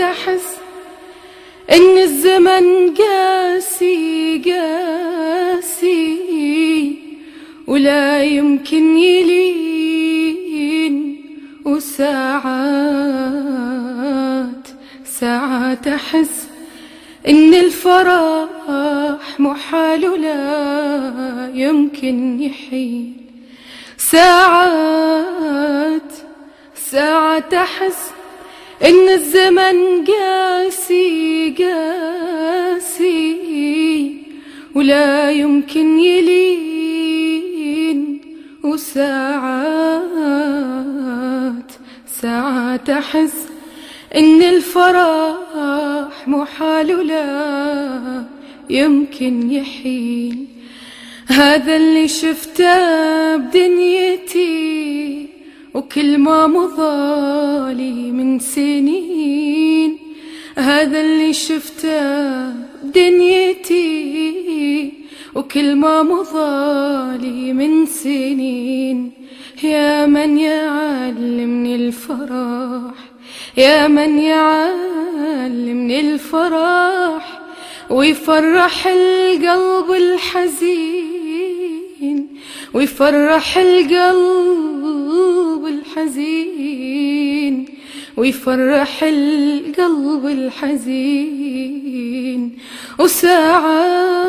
أحس إن الزمن قاسي قاسي ولا يمكن يلين. وساعات ساعات أحس إن الفرح محال ولا يمكن يحين ساعات ساعات أحس إن الزمن قاسي قاسي ولا يمكن يلين. وساعات ساعات أحس إن الفرح محال ولا يمكن يحين. هذا اللي شفته بدنيتي وكل ما مضالي من سنين. هذا اللي شفته بدنيتي وكل ما مضالي من سنين. يا من يعلمني الفرح يا من يعلمني الفرح ويفرح القلب الحزين ويفرح القلب الحزين ويفرح القلب الحزين. وساعات